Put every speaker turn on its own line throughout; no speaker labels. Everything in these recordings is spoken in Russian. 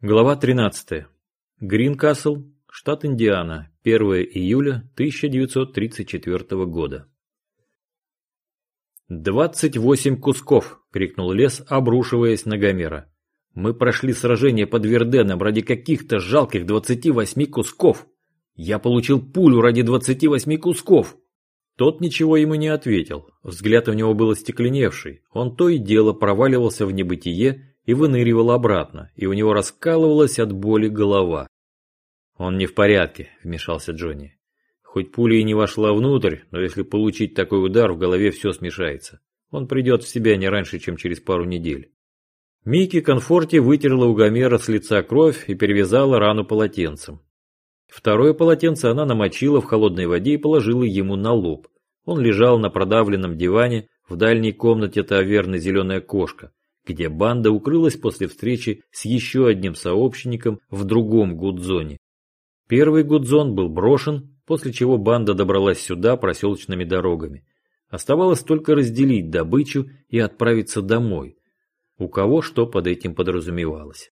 Глава 13. Гринкасл, штат Индиана, 1 июля 1934 года. «Двадцать восемь кусков!» — крикнул лес, обрушиваясь на Гомера. «Мы прошли сражение под Верденом ради каких-то жалких двадцати восьми кусков! Я получил пулю ради двадцати восьми кусков!» Тот ничего ему не ответил. Взгляд у него был остекленевший. Он то и дело проваливался в небытие и выныривал обратно, и у него раскалывалась от боли голова. «Он не в порядке», — вмешался Джонни. «Хоть пуля и не вошла внутрь, но если получить такой удар, в голове все смешается. Он придет в себя не раньше, чем через пару недель». Микки Конфорти вытерла у Гомера с лица кровь и перевязала рану полотенцем. Второе полотенце она намочила в холодной воде и положила ему на лоб. Он лежал на продавленном диване, в дальней комнате таверны «Зеленая кошка», где банда укрылась после встречи с еще одним сообщником в другом гудзоне. Первый гудзон был брошен, после чего банда добралась сюда проселочными дорогами. Оставалось только разделить добычу и отправиться домой. У кого что под этим подразумевалось.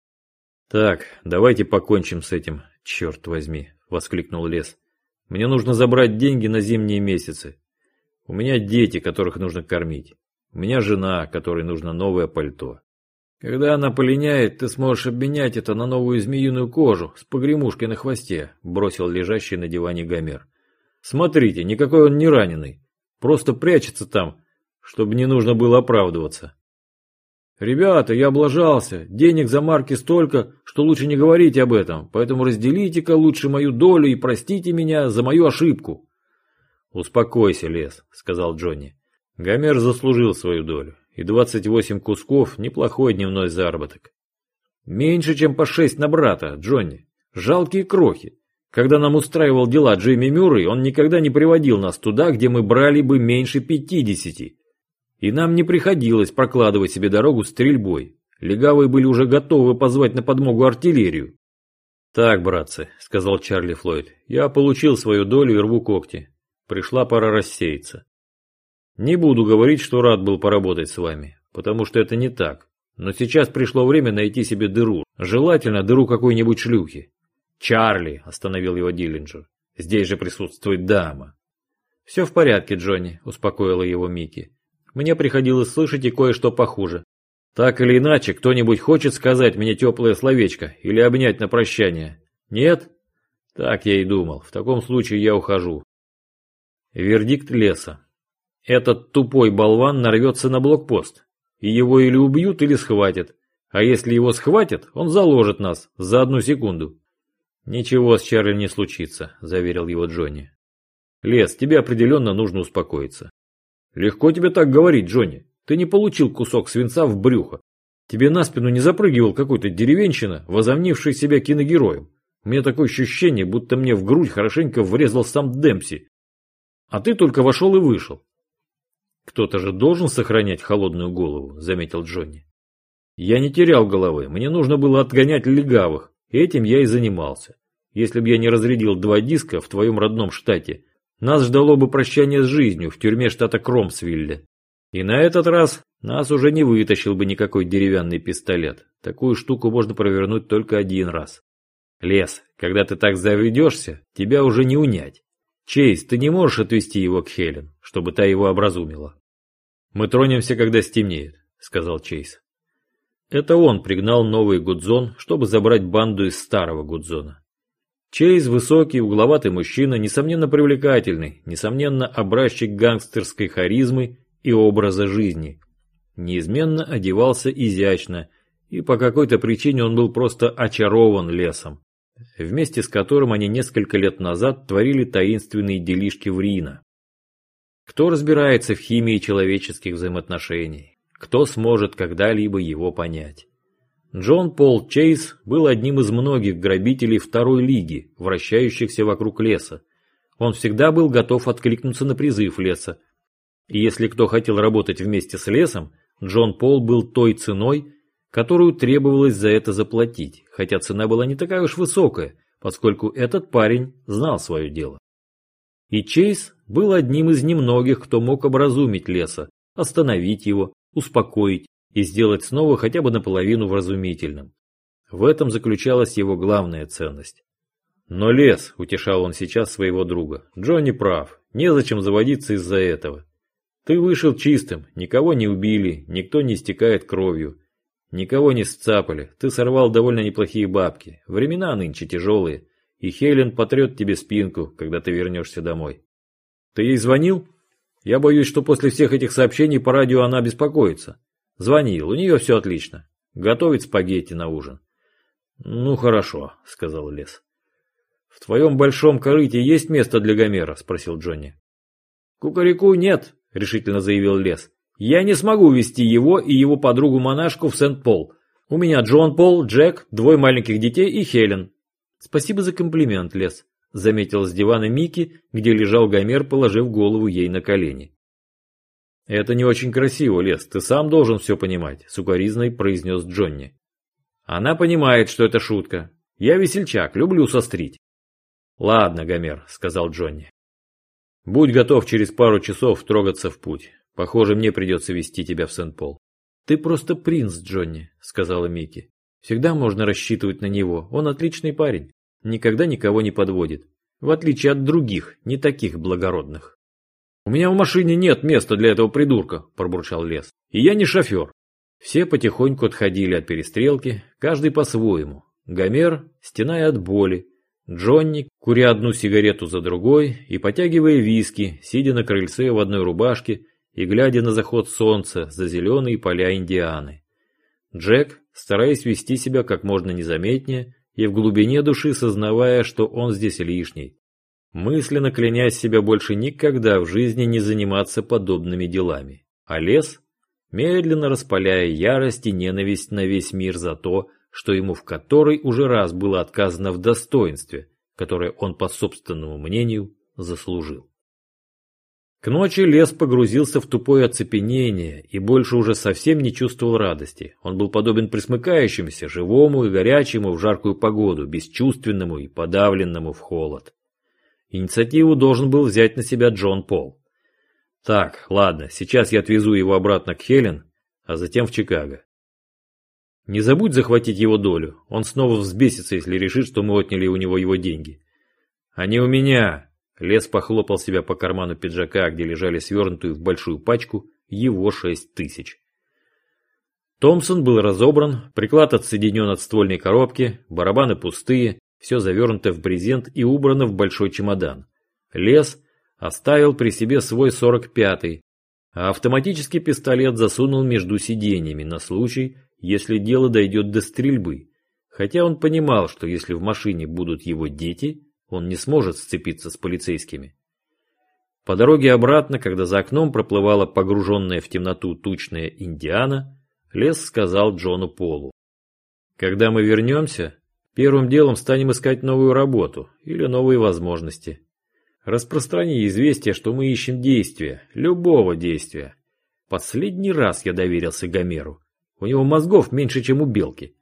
«Так, давайте покончим с этим, черт возьми», — воскликнул Лес. «Мне нужно забрать деньги на зимние месяцы. У меня дети, которых нужно кормить. У меня жена, которой нужно новое пальто. Когда она полиняет, ты сможешь обменять это на новую змеиную кожу с погремушкой на хвосте, бросил лежащий на диване Гомер. Смотрите, никакой он не раненый. Просто прячется там, чтобы не нужно было оправдываться. «Ребята, я облажался. Денег за марки столько, что лучше не говорить об этом, поэтому разделите-ка лучше мою долю и простите меня за мою ошибку». «Успокойся, Лес», — сказал Джонни. Гомер заслужил свою долю, и 28 кусков – неплохой дневной заработок. Меньше, чем по 6 на брата, Джонни. Жалкие крохи. Когда нам устраивал дела Джейми Мюррей, он никогда не приводил нас туда, где мы брали бы меньше 50. И нам не приходилось прокладывать себе дорогу стрельбой. Легавые были уже готовы позвать на подмогу артиллерию. «Так, братцы», — сказал Чарли Флойд, — «я получил свою долю и рву когти. Пришла пора рассеяться. Не буду говорить, что рад был поработать с вами, потому что это не так. Но сейчас пришло время найти себе дыру. Желательно дыру какой-нибудь шлюхи. «Чарли!» – остановил его Диллинджер. «Здесь же присутствует дама». «Все в порядке, Джонни», – успокоила его Микки. «Мне приходилось слышать и кое-что похуже. Так или иначе, кто-нибудь хочет сказать мне теплое словечко или обнять на прощание? Нет? Так я и думал. В таком случае я ухожу. Вердикт леса. Этот тупой болван нарвется на блокпост. И его или убьют, или схватят. А если его схватят, он заложит нас за одну секунду. Ничего с Чарли не случится, заверил его Джонни. Лес, тебе определенно нужно успокоиться. Легко тебе так говорить, Джонни. Ты не получил кусок свинца в брюхо. Тебе на спину не запрыгивал какой-то деревенщина, возомнивший себя киногероем. У меня такое ощущение, будто мне в грудь хорошенько врезал сам Демпси. А ты только вошел и вышел. «Кто-то же должен сохранять холодную голову», — заметил Джонни. «Я не терял головы, мне нужно было отгонять легавых, этим я и занимался. Если бы я не разрядил два диска в твоем родном штате, нас ждало бы прощание с жизнью в тюрьме штата Кромсвилле. И на этот раз нас уже не вытащил бы никакой деревянный пистолет. Такую штуку можно провернуть только один раз. Лес, когда ты так заведешься, тебя уже не унять. Чейз, ты не можешь отвезти его к Хелен, чтобы та его образумила. Мы тронемся, когда стемнеет, сказал Чейз. Это он пригнал новый Гудзон, чтобы забрать банду из старого Гудзона. Чейз высокий, угловатый мужчина, несомненно привлекательный, несомненно образчик гангстерской харизмы и образа жизни. Неизменно одевался изящно, и по какой-то причине он был просто очарован лесом вместе с которым они несколько лет назад творили таинственные делишки в Рино. Кто разбирается в химии человеческих взаимоотношений? Кто сможет когда-либо его понять? Джон Пол Чейз был одним из многих грабителей второй лиги, вращающихся вокруг леса. Он всегда был готов откликнуться на призыв леса. И если кто хотел работать вместе с лесом, Джон Пол был той ценой, которую требовалось за это заплатить, хотя цена была не такая уж высокая, поскольку этот парень знал свое дело. И Чейз был одним из немногих, кто мог образумить леса, остановить его, успокоить и сделать снова хотя бы наполовину вразумительным. В этом заключалась его главная ценность. Но лес, утешал он сейчас своего друга. Джонни прав, незачем заводиться из-за этого. Ты вышел чистым, никого не убили, никто не истекает кровью. Никого не сцапали, ты сорвал довольно неплохие бабки. Времена нынче тяжелые, и Хелен потрет тебе спинку, когда ты вернешься домой. Ты ей звонил? Я боюсь, что после всех этих сообщений по радио она беспокоится. Звонил, у нее все отлично. Готовит спагетти на ужин. Ну хорошо, сказал Лес. В твоем большом корыте есть место для Гомера? Спросил Джонни. Кукареку нет, решительно заявил Лес. Я не смогу вести его и его подругу-монашку в Сент-Пол. У меня Джон Пол, Джек, двое маленьких детей и Хелен. Спасибо за комплимент, Лес, заметил с дивана Микки, где лежал Гомер, положив голову ей на колени. Это не очень красиво, Лес, ты сам должен все понимать, сукоризной произнес Джонни. Она понимает, что это шутка. Я весельчак, люблю сострить. Ладно, Гомер, сказал Джонни. Будь готов через пару часов трогаться в путь. Похоже, мне придется вести тебя в Сент-Пол. Ты просто принц, Джонни, сказала Микки. Всегда можно рассчитывать на него. Он отличный парень. Никогда никого не подводит. В отличие от других, не таких благородных. «У меня в машине нет места для этого придурка», – пробурчал Лес. «И я не шофер». Все потихоньку отходили от перестрелки, каждый по-своему. Гомер, стеная от боли. Джонни, куря одну сигарету за другой и потягивая виски, сидя на крыльце в одной рубашке и глядя на заход солнца за зеленые поля Индианы. Джек, стараясь вести себя как можно незаметнее и в глубине души сознавая, что он здесь лишний, мысленно клянясь себя больше никогда в жизни не заниматься подобными делами. А лес, медленно распаляя ярость и ненависть на весь мир за то, что ему в который уже раз было отказано в достоинстве, которое он по собственному мнению заслужил. К ночи лес погрузился в тупое оцепенение и больше уже совсем не чувствовал радости. Он был подобен присмыкающемуся, живому и горячему в жаркую погоду, бесчувственному и подавленному в холод. Инициативу должен был взять на себя Джон Пол. Так, ладно, сейчас я отвезу его обратно к Хелен, а затем в Чикаго. Не забудь захватить его долю, он снова взбесится, если решит, что мы отняли у него его деньги. Они у меня, Лес похлопал себя по карману пиджака, где лежали свернутую в большую пачку его шесть тысяч. Томпсон был разобран, приклад отсоединен от ствольной коробки, барабаны пустые, все завернуто в брезент и убрано в большой чемодан. Лес оставил при себе свой 45-й, а автоматический пистолет засунул между сиденьями на случай, если дело дойдет до стрельбы, хотя он понимал, что если в машине будут его дети, он не сможет сцепиться с полицейскими. По дороге обратно, когда за окном проплывала погруженная в темноту тучная Индиана, Лес сказал Джону Полу. «Когда мы вернемся, первым делом станем искать новую работу или новые возможности. Распространи известие, что мы ищем действия, любого действия. Последний раз я доверился Гомеру. У него мозгов меньше, чем у белки.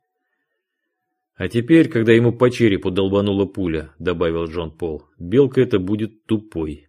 А теперь, когда ему по черепу долбанула пуля, добавил Джон Пол, белка это будет тупой.